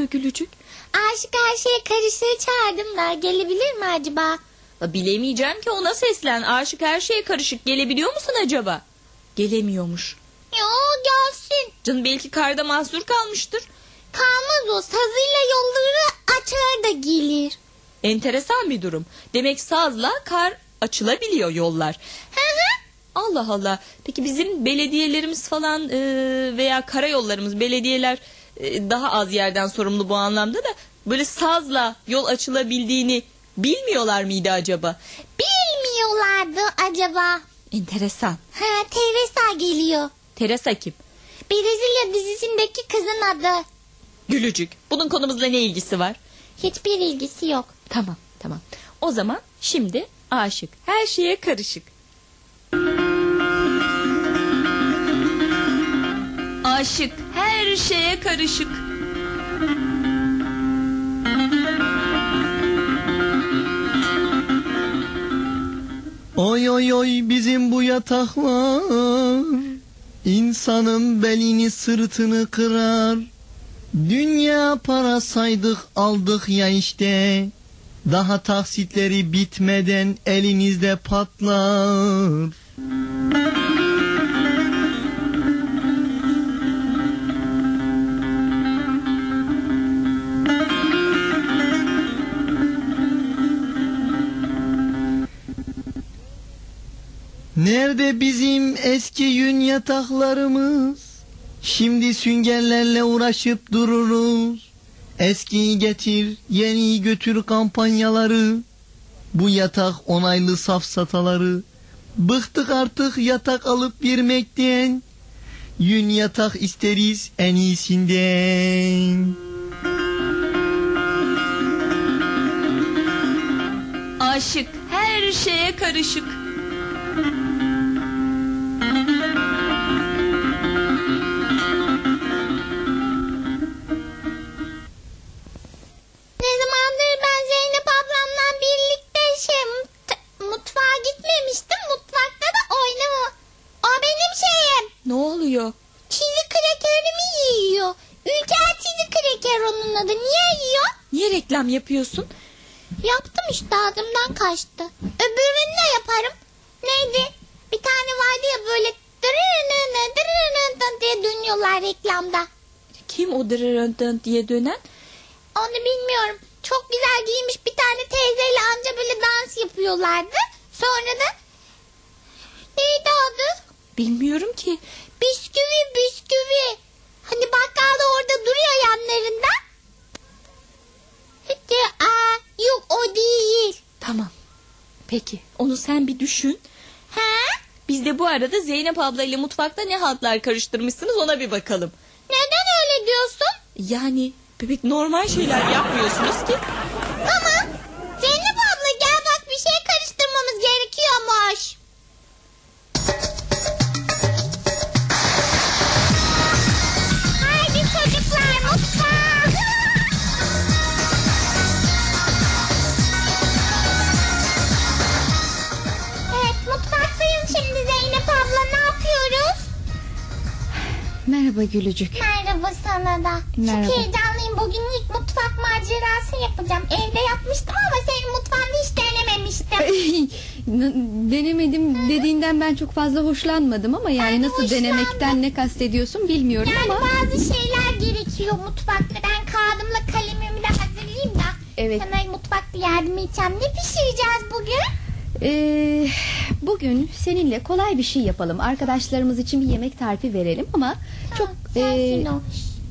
geliyor Gülücük? Aşık her şeye karışığı çağırdım da gelebilir mi acaba? Bilemeyeceğim ki ona seslen. Aşık her şeye karışık. Gelebiliyor musun acaba? Gelemiyormuş. Yo gelsin. Canım belki karda mahsur kalmıştır. Kalmaz o sazıyla yolları açar da gelir. Enteresan bir durum. Demek sazla kar açılabiliyor yollar. Hı hı. Allah Allah. Peki bizim belediyelerimiz falan e, veya karayollarımız belediyeler e, daha az yerden sorumlu bu anlamda da böyle sazla yol açılabildiğini bilmiyorlar mıydı acaba? Bilmiyorlardı acaba. Enteresan. Ha Teresa geliyor. Teresa kim? Brezilya dizisindeki kızın adı. Gülücük. Bunun konumuzla ne ilgisi var? Hiçbir ilgisi yok. Tamam tamam. O zaman şimdi aşık. Her şeye karışık. Aşık her şeye karışık. Oy oy oy bizim bu yataklar. İnsanın belini sırtını kırar. Dünya para saydık aldık ya işte. Daha taksitleri bitmeden elinizde patlar Nerede bizim eski yün yataklarımız? Şimdi süngerlerle uğraşıp dururuz. Eskiyi getir, yeniyi götür kampanyaları. Bu yatak onaylı safsataları. Bıktık artık yatak alıp girmekten. Yün yatak isteriz en iyisinden. Aşık her şeye karışık. Yapıyorsun? Yaptım işte ağzımdan kaçtı. Öbürünü de yaparım. Neydi? Bir tane vardı ya böyle dırırını dırırını dönüyorlar reklamda. Kim o dırırıntın diye dönen? Onu bilmiyorum. Çok güzel giymiş bir tane teyzeyle amca böyle dans yapıyorlardı. Sonra da neydi adı? Bilmiyorum ki. Bisküvi bisküvi. Hani bakkal da orada duruyor yanlarında. Aa, yok o değil. Tamam. Peki onu sen bir düşün. Ha? Biz de bu arada Zeynep abla ile mutfakta ne haltlar karıştırmışsınız ona bir bakalım. Neden öyle diyorsun? Yani bebek normal şeyler yapmıyorsunuz ki. Ama Zeynep abla gel bak bir şey karıştırmamız gerekiyormuş. Merhaba Gülücük. Merhaba sana da. Merhaba. Çok heyecanlıyım. Bugün ilk mutfak macerası yapacağım. Evde yapmıştım ama senin mutfağını hiç denememiştim. Denemedim dediğinden ben çok fazla hoşlanmadım ama yani Ben nasıl hoşlandım. denemekten ne kastediyorsun bilmiyorum Yani ama bazı şeyler gerekiyor mutfakta. Ben kağıdımla kalemimi de hazırlayayım da. Evet. Sana mutfakta yardım edeceğim. Ne pişireceğiz bugün? Ee, bugün seninle kolay bir şey yapalım. Arkadaşlarımız için bir yemek tarifi verelim ama çok Ha, sakin ol.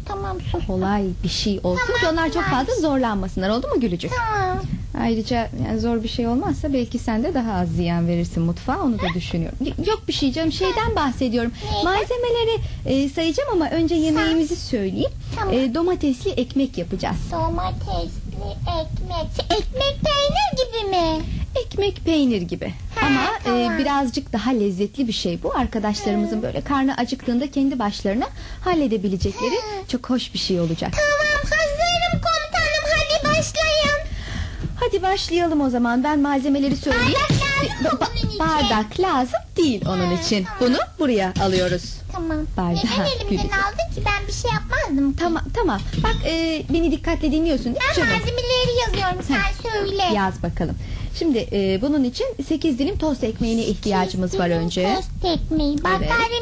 Tamam sus. kolay bir şey olsun ki onlar çok fazla zorlanmasınlar oldu mu Gülücük? Tamam. Ayrıca yani zor bir şey olmazsa belki sen de daha az ziyan verirsin mutfağa onu da düşünüyorum. Y- Yok bir şey canım şeyden bahsediyorum. Neyden? Malzemeleri e, sayacağım ama önce yemeğimizi söyleyeyim. Tamam. E, domatesli ekmek yapacağız. Domatesli ekmek. Ekmek peynir gibi mi? Ekmek peynir gibi. Ha, ama e, tamam. birazcık daha lezzetli bir şey bu. Arkadaşlarımızın böyle karnı acıktığında kendi başlarına halledebilecekleri çok hoş bir şey olacak. Tamam hazırım komutanım. Hadi başlayın. Hadi başlayalım o zaman. Ben malzemeleri söyleyeyim. Bardak mi Ba- bardak lazım değil onun için. Bunu buraya alıyoruz. Tamam. Bardağı Neden elimden Gülücük. aldın ki ben bir şey yapmazdım. Tamam tamam. Bak e, beni dikkatle dinliyorsun değil mi Ben malzemeleri yazıyorum sen söyle. Yaz bakalım. Şimdi e, bunun için 8 dilim tost ekmeğine ihtiyacımız var önce. Tost ekmeği. Bak Evet. ben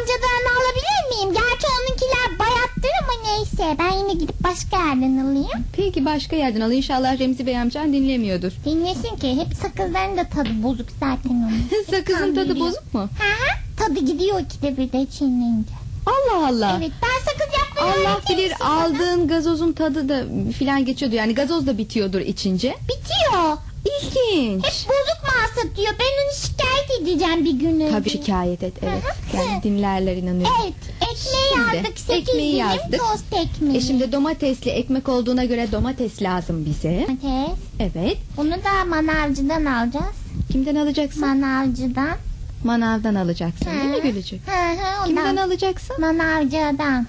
amcadan alabilir miyim? Gerçi onunkiler bayattır ama neyse. Ben yine gidip başka yerden alayım. Peki başka yerden al. İnşallah Remzi Bey amcan dinlemiyordur. Dinlesin ki hep sakızların da tadı bozuk zaten onun. Sakızın tadı bozuk mu? Hı hı. Tadı gidiyor ikide bir de çiğneyince. Allah Allah. Evet ben sakız yapmayı Allah bilir misin bana? aldığın gazozun tadı da filan geçiyordu. Yani gazoz da bitiyordur içince. Bitiyor. İlginç. Hep bozuk mal satıyor. Ben onu şikayet edeceğim bir gün önce. Tabii şikayet et evet. Yani dinlerler inanıyorum. Evet. Ekmeği Şimdi, yazdık. Sekiz ekmeği dilim yazdık. tost ekmeği. E şimdi domatesli ekmek olduğuna göre domates lazım bize. Domates. Evet. Onu da manavcıdan alacağız. Kimden alacaksın? Manavcıdan. Manavdan alacaksın değil mi. Gülücük? Hı hı. Kimden alacaksın? Manavcıdan.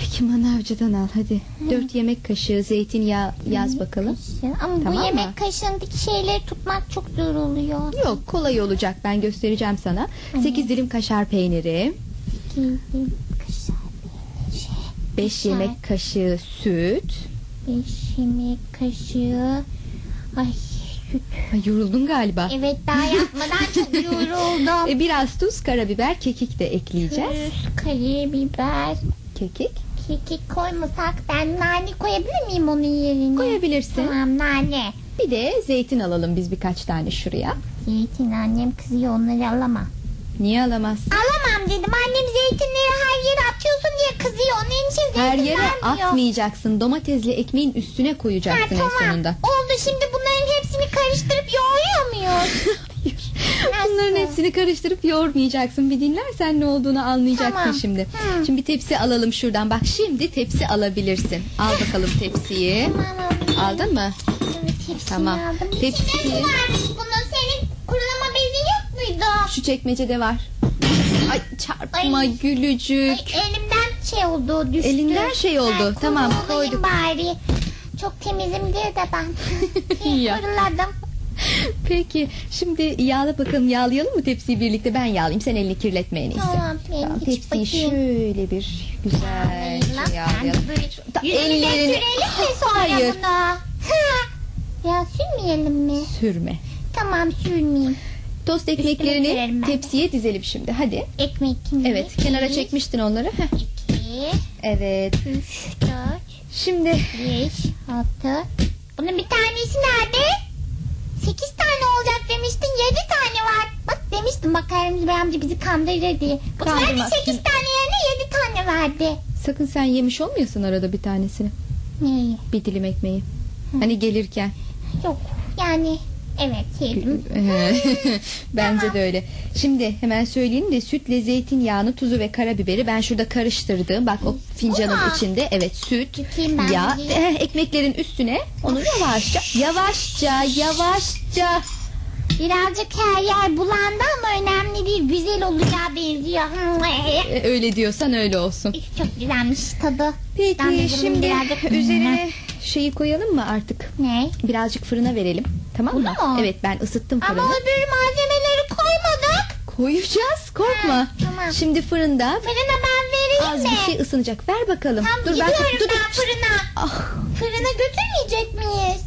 Peki manavcıdan al hadi. 4 yemek kaşığı zeytinyağı yaz bakalım. Kaşığı. Ama Tamam bu mı? yemek kaşığındaki şeyleri tutmak çok zor oluyor. Yok kolay olacak ben göstereceğim sana. 8 dilim kaşar peyniri, Giydim kaşar. 5 Kaşar. yemek kaşığı süt. Beş yemek kaşığı. Ay. Ay, yoruldun galiba. Evet daha yapmadan çok yoruldum. E, biraz tuz, karabiber, kekik de ekleyeceğiz. Tuz, karabiber, Kekik kekik koymasak ben nane koyabilir miyim onun yerine? koyabilirsin. Tamam nane. Bir de zeytin alalım biz birkaç tane şuraya. Zeytin annem kızıyor onları alamam. Niye alamaz? Alamam dedim annem zeytinleri her yere atıyorsun diye kızıyor. Onun için zeytin Her yere vermiyor. atmayacaksın. Domatesli ekmeğin üstüne Ha, koyacaksın tamam. en sonunda. Oldu şimdi bunların hepsini karıştırıp yoğuruyor muyuz? Hepsini karıştırıp yoğurmayacaksın. Bir dinlersen ne olduğunu anlayacaksın Tamam. şimdi. Hı. Şimdi bir tepsi alalım şuradan. Bak şimdi tepsi alabilirsin. Al bakalım tepsiyi. Aman Aldın mı? Evet Tamam. aldım. Tepsi- İçinde varmış bunun. Senin kurulama bezi yok muydu? Şu çekmecede var. Ay çarpma Ay. gülücük. Ay, elimden şey oldu düştü. Elinden şey oldu. Ha, Tamam, koyduk. bari. Çok temizim diye de ben Ya. Peki şimdi yağla bakalım yağlayalım mı tepsiyi birlikte ben yağlayayım sen elini kirletme en iyisi. Tamam, ben Tamam, hiç tepsiyi bakayım. şöyle bir güzelce Lan, ben yağlayalım. Da- Yüzüne ellerini- sürelim mi sonra Hayır. bunu? Ha. Ya sürmeyelim mi? Sürme. Tamam sürmeyeyim. Tost sürerim ekmeklerini ben. tepsiye dizelim şimdi hadi. Ekmek kimi? Evet kenara çekmiştin onları. Heh. iki, Evet üç, dört, şimdi beş, altı. Bunun bir tanesi nerede? Sekiz tane olacak demiştin. Yedi tane var. Bak demiştim bak Karim Bey amca bizi kandırır diye. Bu sefer de Kandırmaz. sekiz tane yerine yedi tane verdi. sakın sen yemiş olmuyorsun arada bir tanesini. Neyi? Bir dilim ekmeği. Hani gelirken. Yok yani evet yedim. Bence de öyle. Şimdi hemen söyleyeyim de sütle zeytinyağını, tuzu ve karabiberi ben şurada karıştırdım. Bak o fincanın Oha. içinde evet süt, ben yağ, eh, ekmeklerin üstüne onu yavaşça, yavaşça, yavaşça. Birazcık her yer bulandı ama önemli değil. Güzel olacağı benziyor. E, Öyle diyorsan öyle olsun. Çok güzelmiş tadı. Peki şimdi birazcık- üzerine şeyi koyalım mı artık? Ne? Birazcık fırına verelim. Tamam mı? Bunu mu? Evet ben ısıttım fırını. Ama öbür malzemeleri koymadık. Koyacağız korkma. Ha, tamam. Şimdi fırında Fırına ben vereyim az mi? bir şey ısınacak. Ver bakalım. Tamam dur ben gidiyorum dur, dur. ben fırına. Ah, Fırına götürmeyecek miyiz?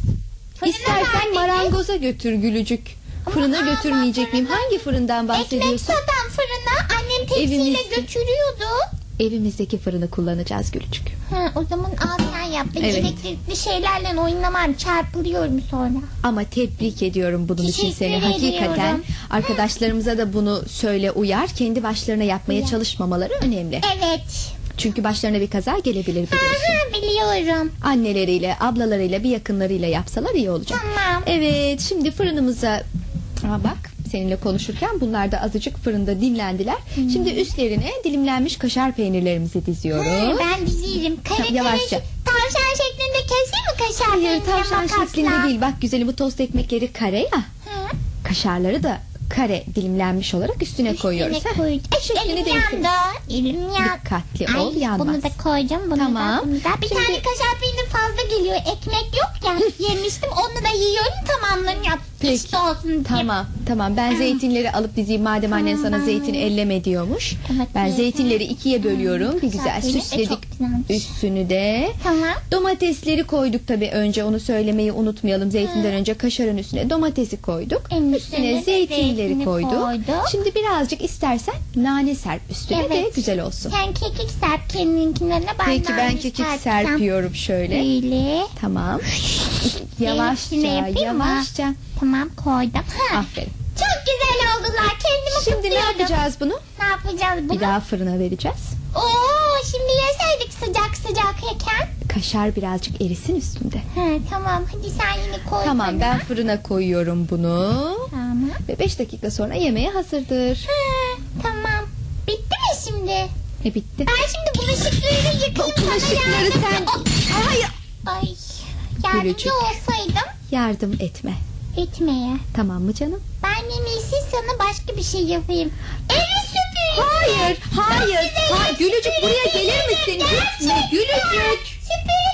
Fırına İstersen marangoza götür gülücük. Fırına götürmeyecek miyim? Hangi fırından Ekmek bahsediyorsun? satan fırına annem tepsiyle Evimizde. götürüyordu. Evimizdeki fırını kullanacağız gülücük. Ha, o zaman al sen yap. Ben Evet. elektrikli şeylerle oynamam. Çarpılıyorum sonra. Ama tebrik ediyorum bunun için Teşekkür seni. Hakikaten ediyorum. arkadaşlarımıza da bunu söyle uyar. Kendi başlarına yapmaya Uyar. çalışmamaları önemli. Evet. Çünkü başlarına bir kaza gelebilir biliyorsun. Aha, biliyorum. Anneleriyle, ablalarıyla, bir yakınlarıyla yapsalar iyi olacak. Tamam. Evet, şimdi fırınımıza Aa, bak seninle konuşurken bunlar da azıcık fırında dinlendiler. Şimdi üstlerine dilimlenmiş kaşar peynirlerimizi diziyoruz. Hı, ben diziyorum. Kare Tamam, yavaşça. kare tavşan şeklinde keseyim mi kaşar Hayır tavşan makasla? şeklinde değil. Bak güzelim bu tost ekmekleri kare ya. Hı. Kaşarları da kare dilimlenmiş olarak üstüne, koyuyoruz. Üstüne koyacağım. Ay, şeklini Elim değiştir. yandı. Elim yandı. Dikkatli ol, Ay, yanmaz. Bunu da koyacağım. Bunu Tamam. da, bunu da. Bir Şimdi- tane kaşar peyniri fazla geliyor. Ekmek yok ya. Yemiştim onu da yiyorum tamamlarını yap. Peki. İşte olsun diye. Tamam tamam ben zeytinleri alıp dizeyim madem annen sana zeytin elleme diyormuş. Evet, ben evet. zeytinleri ikiye bölüyorum. Bir güzel süsledik üstünü de. Tamam. Domatesleri koyduk tabii önce onu söylemeyi unutmayalım. Zeytinden önce kaşarın üstüne domatesi koyduk. En üstüne de zeytinleri koyduk. koyduk. Şimdi birazcık istersen nane serp üstüne de Evet. güzel olsun. Sen kekik serp kendinkilerine ben Peki de ben kekik serpeceğim. serpiyorum şöyle. Böyle. Tamam. Yavaşça yapayım mı? yavaşça. Tamam koydum. Ha. Aferin. Çok güzel oldular. Kendimi Şimdi ne kutluyorum. yapacağız bunu? Ne yapacağız bunu? Bir daha fırına vereceğiz. Oo, şimdi yeseydik sıcak sıcak yeken. Kaşar birazcık erisin üstünde. Ha, tamam hadi sen yine koy. Tamam ben fırına koyuyorum bunu. Tamam. Ve 5 dakika sonra yemeğe hazırdır. Ha, tamam. Bitti mi şimdi? E bitti. Ben şimdi bulaşıkları yıkayayım sana Bulaşıkları yardım- sen- Oh, Hayır. Ay yardımcı Gülücük. olsaydım Yardım etme. etmeye. Tamam mı canım? Ben en iyisi sana başka bir şey yapayım. Evi süpüreyim. Hayır, hayır. Hayır, Gülücük buraya gelir misin? Gitme Gülücük. Süpürebilirim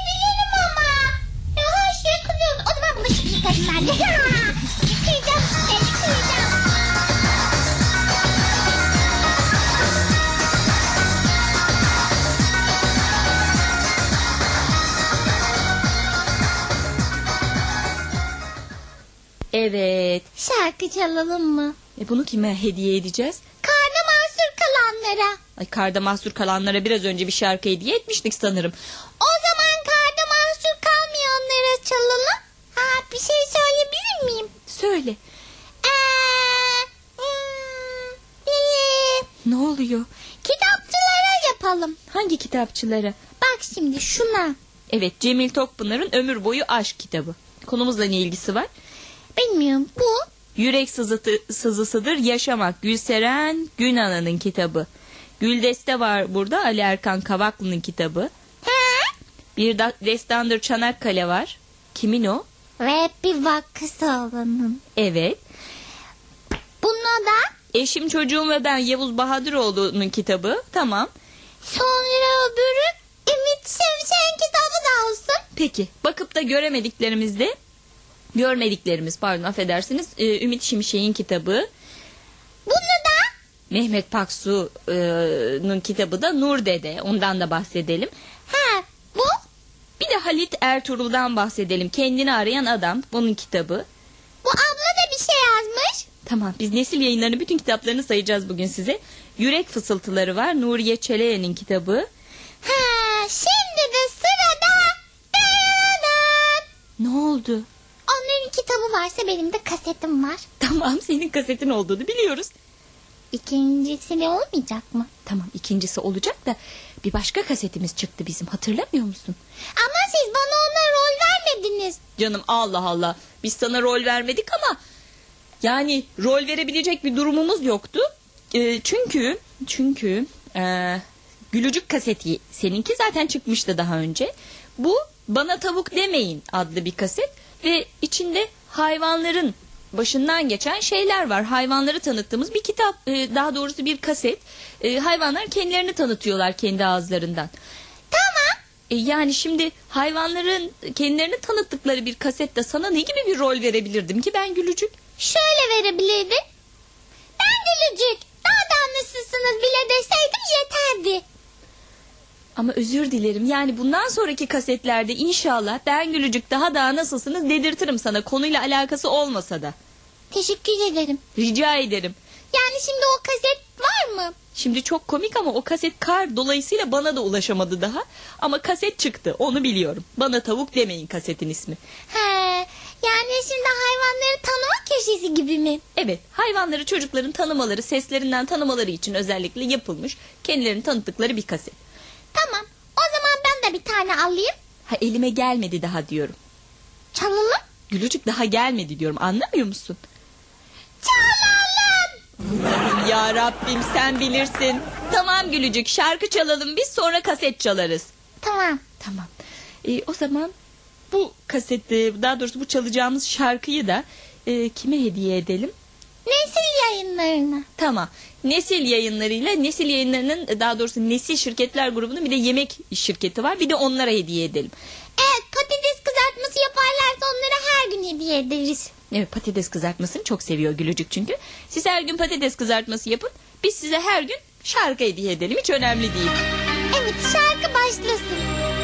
Evet. Şarkı çalalım mı? E bunu kime hediye edeceğiz? Karda mahsur kalanlara. Ay karda mahsur kalanlara biraz önce bir şarkı hediye etmiştik sanırım. O zaman karda mahsur kalmayanlara çalalım. Ha bir şey söyleyebilir miyim? Söyle. Ee, hmm, ee, Ne oluyor? kitapçılara yapalım. Hangi kitapçılara? Bak şimdi şuna. Evet Cemil Tokpınar'ın Ömür Boyu Aşk kitabı. Konumuzla ne ilgisi var? Bilmiyorum bu. Yürek sızıtı, sızısıdır yaşamak. Gülseren Günana'nın kitabı. Güldeste var burada Ali Erkan Kavaklı'nın kitabı. He? Bir da, Destandır Çanakkale var. Kimin o? Ve bir vakıs olanın. Evet. Buna da Eşim çocuğum ve ben Yavuz Bahadıroğlu'nun kitabı. Tamam. sonra öbürü Ümit Şevşen kitabı da olsun. Peki bakıp da göremediklerimizde görmediklerimiz pardon affedersiniz e, Ümit Şimşek'in kitabı Bunu da Mehmet Paksu'nun kitabı da Nur Dede ondan da bahsedelim. ha bu Bir de Halit Ertuğrul'dan bahsedelim. Kendini arayan adam bunun kitabı. bu abla da bir şey yazmış. Tamam biz nesil yayınlarının bütün kitaplarını sayacağız bugün size. Yürek Fısıltıları var. Nuriye Çeleye'nin kitabı. Ha şimdi de sırada. Ne oldu? Kitabı varsa benim de kasetim var. Tamam senin kasetin olduğunu biliyoruz. İkincisi de olmayacak mı? Tamam ikincisi olacak da bir başka kasetimiz çıktı bizim hatırlamıyor musun? Ama siz bana ona rol vermediniz. Canım Allah Allah biz sana rol vermedik ama yani rol verebilecek bir durumumuz yoktu. Ee, çünkü çünkü e, Gülücük kaseti seninki zaten çıkmıştı daha önce. Bu Bana Tavuk Demeyin adlı bir kaset ve içinde hayvanların başından geçen şeyler var. Hayvanları tanıttığımız bir kitap e, daha doğrusu bir kaset. E, hayvanlar kendilerini tanıtıyorlar kendi ağızlarından. Tamam. E, yani şimdi hayvanların kendilerini tanıttıkları bir kasette sana ne gibi bir rol verebilirdim ki ben gülücük? Şöyle verebilirdin. Ben gülücük. Daha da nasılsınız bile deseydim yeterdi. Ama özür dilerim yani bundan sonraki kasetlerde inşallah ben gülücük daha daha nasılsınız dedirtirim sana konuyla alakası olmasa da. Teşekkür ederim. Rica ederim. Yani şimdi o kaset var mı? Şimdi çok komik ama o kaset kar dolayısıyla bana da ulaşamadı daha. Ama kaset çıktı onu biliyorum. Bana tavuk demeyin kasetin ismi. He, yani şimdi hayvanları tanıma köşesi gibi mi? Evet hayvanları çocukların tanımaları seslerinden tanımaları için özellikle yapılmış kendilerini tanıttıkları bir kaset. Tamam. O zaman ben de bir tane alayım. Ha elime gelmedi daha diyorum. Çalalım. Gülücük daha gelmedi diyorum anlamıyor musun? Çalalım. Ya Rabbim sen bilirsin. Tamam Gülücük şarkı çalalım biz sonra kaset çalarız. Tamam. Tamam. Ee, o zaman bu kaseti daha doğrusu bu çalacağımız şarkıyı da e, kime hediye edelim? Nesil yayınlarına. Tamam. Nesil yayınlarıyla Nesil yayınlarının e, daha doğrusu Nesil Şirketler grubunun bir de yemek şirketi var. Bir de onlara hediye edelim. Evet patates kızartması yaparlarsa onlara her gün hediye ederiz. Evet patates kızartmasını çok seviyor Gülücük çünkü. Siz her gün patates kızartması yapın. Biz size her gün şarkı hediye edelim. Hiç önemli değil. Evet şarkı başlasın.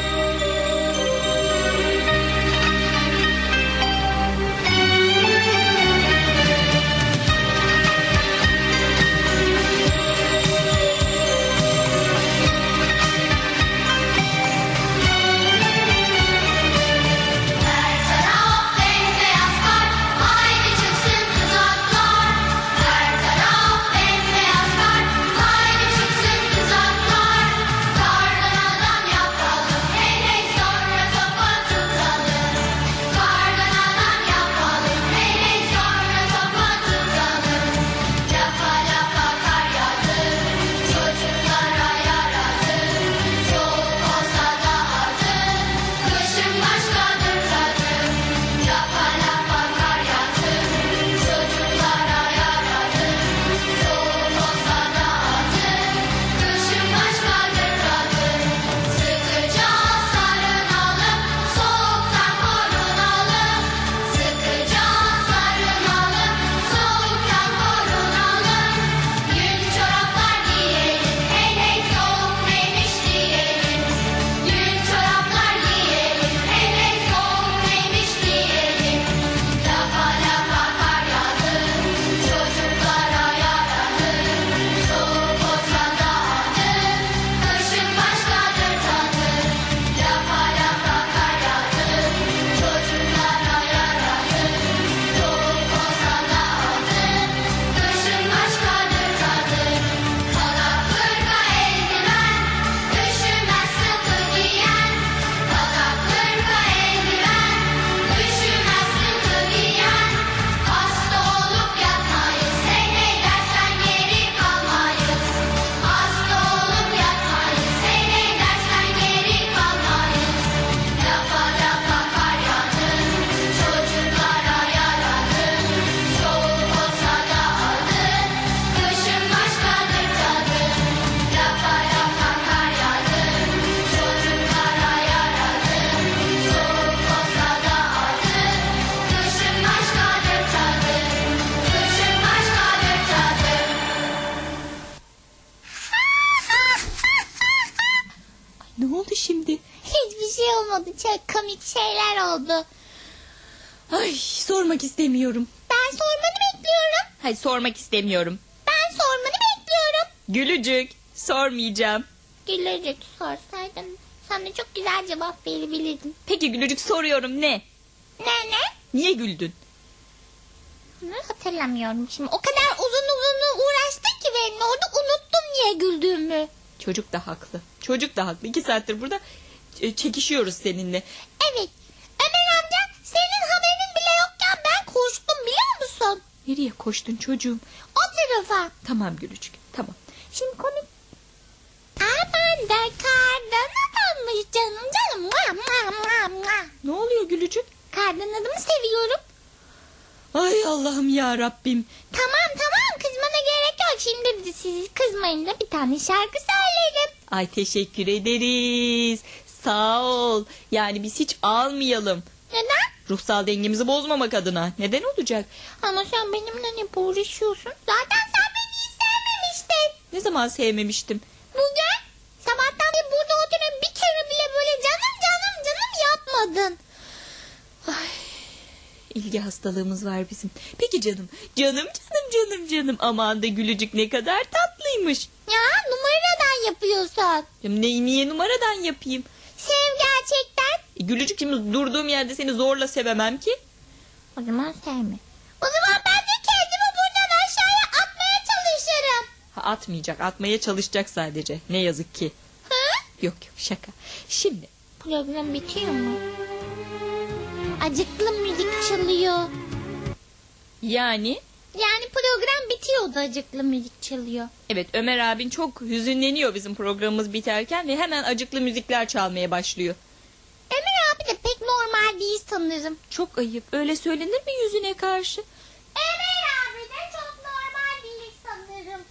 Şey komik şeyler oldu. Ay sormak istemiyorum. Ben sormanı bekliyorum. Hayır sormak istemiyorum. Ben sormanı bekliyorum. Gülücük sormayacağım. Gülerek sorsaydın sana çok güzel cevap verebilirdim. Peki Gülücük soruyorum ne? Ne ne? Niye güldün? Bunu hatırlamıyorum şimdi. O kadar uzun uzun uğraştık ki ve orada unuttum niye güldüğümü. Çocuk da haklı. Çocuk da haklı. İki saattir burada çekişiyoruz seninle. Evet. Ömer amca senin haberin bile yokken ben koştum biliyor musun? Nereye koştun çocuğum? O tarafa. Tamam Gülücük tamam. Şimdi konu... Aman da kardan adammış canım canım. Mua, mua, mua, mua. Ne oluyor Gülücük? Kardan adamı seviyorum. Ay Allah'ım ya Rabbim. Tamam tamam kızmana gerek yok. Şimdi siz kızmayın da bir tane şarkı söylerim. Ay teşekkür ederiz. Sağ ol. Yani biz hiç almayalım. Neden? Ruhsal dengemizi bozmamak adına. Neden olacak? Ama sen benimle hep uğraşıyorsun. Zaten sen beni hiç sevmemiştin. Ne zaman sevmemiştim? Bugün sabahtan beri burada oturup bir kere bile böyle canım canım canım yapmadın. İlgi hastalığımız var bizim. Peki canım. Canım canım canım canım. Aman da Gülücük ne kadar tatlıymış. Ya numaradan yapıyorsun. Ya Ne, niye numaradan yapayım? Gülücük şimdi durduğum yerde seni zorla sevemem ki. O zaman sevme. O zaman ben de kendimi buradan aşağıya atmaya çalışırım. Ha, atmayacak. Atmaya çalışacak sadece. Ne yazık ki. Hı? Yok yok şaka. Şimdi Program bitiyor mu? Acıklı müzik çalıyor. yani Yani program bitiyor da acıklı müzik çalıyor. evet Ömer abin çok hüzünleniyor bizim programımız biterken ve hemen acıklı müzikler çalmaya başlıyor. Ömer abi de pek değil sanırım. Çok ayıp. Öyle söylenir mi yüzüne karşı? Ömer abi de çok normal değil sanırım.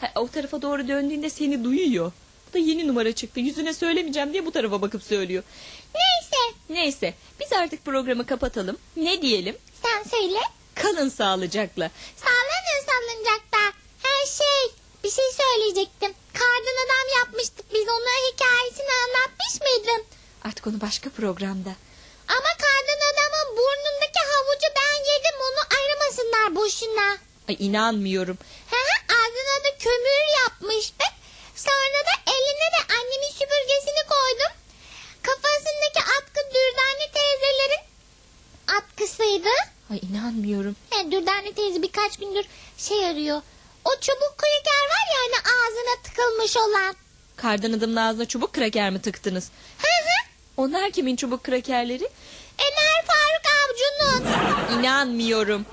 Ha, o tarafa doğru döndüğünde seni duyuyor. Bu da yeni numara çıktı. Yüzüne söylemeyeceğim diye bu tarafa bakıp söylüyor. Neyse Neyse biz artık programı kapatalım. Ne diyelim? Sen söyle. Kalın sağlıcakla. Sallanın salıncakta. Her şey. Bir şey söyleyecektim. Kardan adam yapmıştık biz. Onun hikayesini anlatmış mıydım? Artık onu başka programda. Ama kardan adamın burnundaki havucu ben yedim. Onu ayırmasınlar boşuna. Ay inanmıyorum. Hı hı, ağzına da kömür yapmıştık. Sonra da eline de annemin süpürgesini koydum. Kafasındaki atkı Dürdane teyzelerin atkısıydı. Ay inanmıyorum. Yani Dürdane teyze birkaç gündür şey arıyor. O çubuk kraker var ya hani ağzına tıkılmış olan. Kardan adamın ağzına çubuk kraker mi tıktınız? Hı hı. Onlar kimin çubuk krakerleri? Avcı'nın. İnanmıyorum.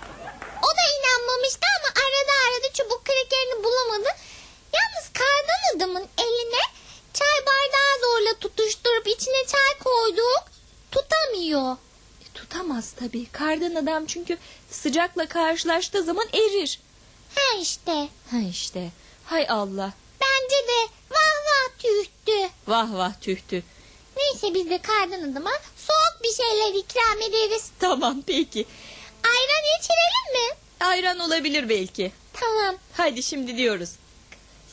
O da inanmamıştı ama arada arada çubuk krakerini bulamadı. Yalnız kardan adamın eline çay bardağı zorla tutuşturup içine çay koyduk. Tutamıyor. E, tutamaz tabii. Kardan adam çünkü sıcakla karşılaştığı zaman erir. Ha işte. Ha işte. Hay Allah. Bence de vah vah tühtü. Vah vah tühtü. Neyse biz de kardan adama soğuk bir şeyler ikram ederiz. Tamam peki. Ayran içirelim mi? Ayran olabilir belki. Tamam. Hadi şimdi diyoruz.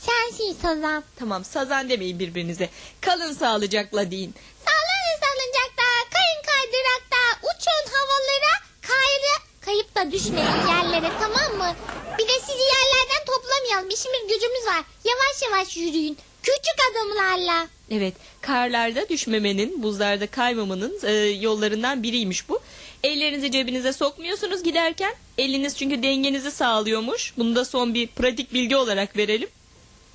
Sensin sazan. Tamam sazan demeyin birbirinize. Kalın sağlıcakla deyin. Sallanın salıncakta, kayın kaydırakta, uçun havalara, kayrı, kayıp da düşmeyin yerlere tamam mı? Bir de sizi yerlerden toplamayalım. İşimiz gücümüz var. Yavaş yavaş yürüyün. Küçük adımlarla. Evet karlarda düşmemenin buzlarda kaymamanın e, yollarından biriymiş bu. Ellerinizi cebinize sokmuyorsunuz giderken. Eliniz çünkü dengenizi sağlıyormuş. Bunu da son bir pratik bilgi olarak verelim.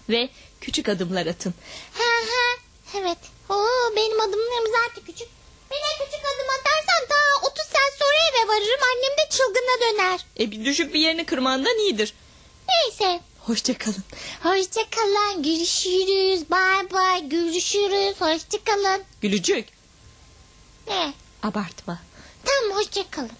Ve küçük adımlar atın. Ha ha. Evet. Oo, benim adımlarım zaten küçük. Ben küçük adım atarsam daha 30 saat sonra eve varırım. Annem de çılgına döner. E bir düşüp bir yerini kırmandan iyidir. Neyse. Hoşçakalın. Hoşçakalın. Görüşürüz. Bay bay. Görüşürüz. Hoşçakalın. Gülücük. Ne? Abartma. Tamam hoşçakalın.